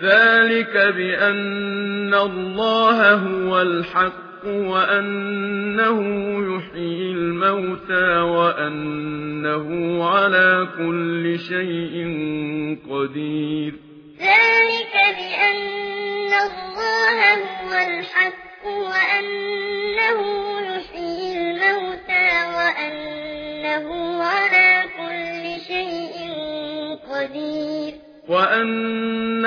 ذلك بأن الله هو الحق وأنه يحيي الموتى وأنه على كل شيء قدير ذلك بأن الله هو الحق وأنه يحيي الموتى وأنه على كل شيء قدير وأن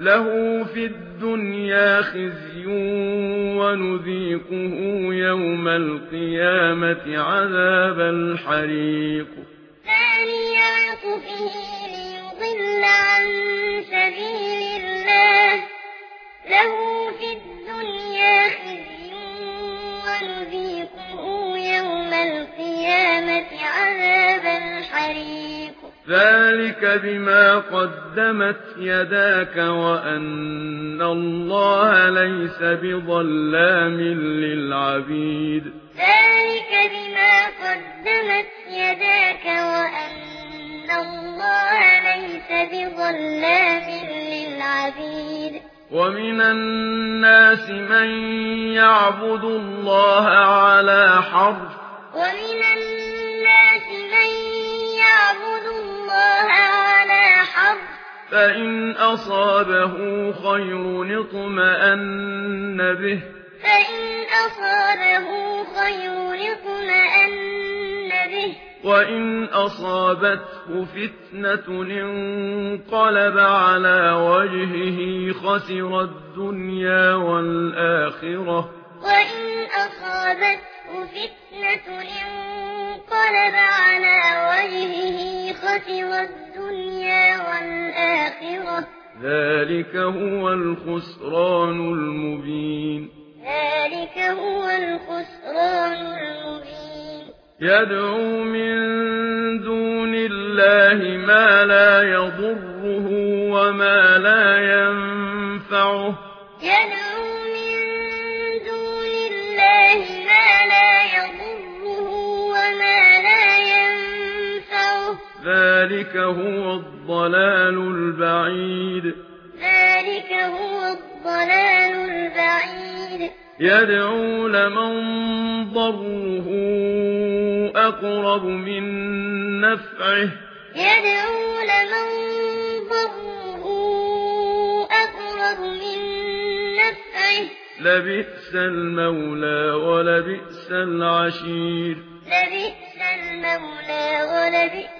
له في الدنيا خزي ونذيقه يوم القيامة عذاب الحريق ثاني عطفه ليضل عن سبيل الله له في الدنيا خزي ونذيقه يوم القيامة عذاب الحريق ذلك بما قدمت يداك وأن الله ليس بظلام للعبيد ذلك بما قدمت يداك وأن الله ليس بظلام للعبيد ومن الناس من يعبد الله على حرف ومن الناس من يعبد فإن أصابه خير اطمأن به. فإن أصابه خير اطمأن به. وإن أصابته فتنة انقلب على وجهه خسر الدنيا والآخرة. وإن أصابته فتنة انقلب انقلب على وجهه خسر الدنيا والآخرة. ذلك هو الخسران المبين. ذلك هو الخسران يدعو من دون الله ما لا يضره وما لا ينفعه ذلك هو الضلال البعيد. ذلك هو الضلال البعيد. يدعو لمن ضره أقرب من نفعه. يدعو لمن ضره أقرب من نفعه. لبئس المولى ولبئس العشير. لبئس المولى ولبئس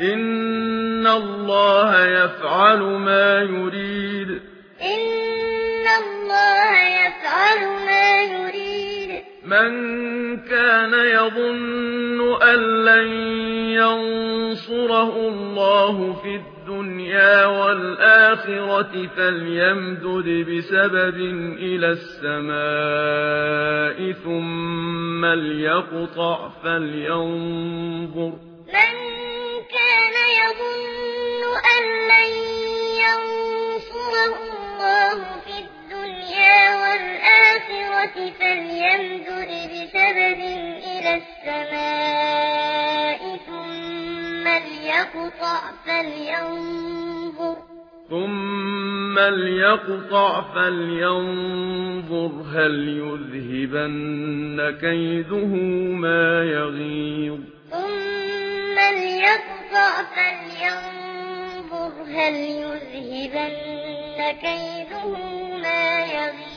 ان الله يفعل ما يريد. ان الله يفعل ما يريد. من كان يظن ان لن ينصره الله في الدنيا والاخره فليمدد بسبب إلى السماء ثم ليقطع فلينظر. ينصره الله في الدنيا والآخرة إلى السماء ثم ليقطع فلينظر ثم ليقطع فلينظر هل يذهبن كيده ما يغيظ ثم ليقطع فلينظر هل يذهبن كيده ما يغيب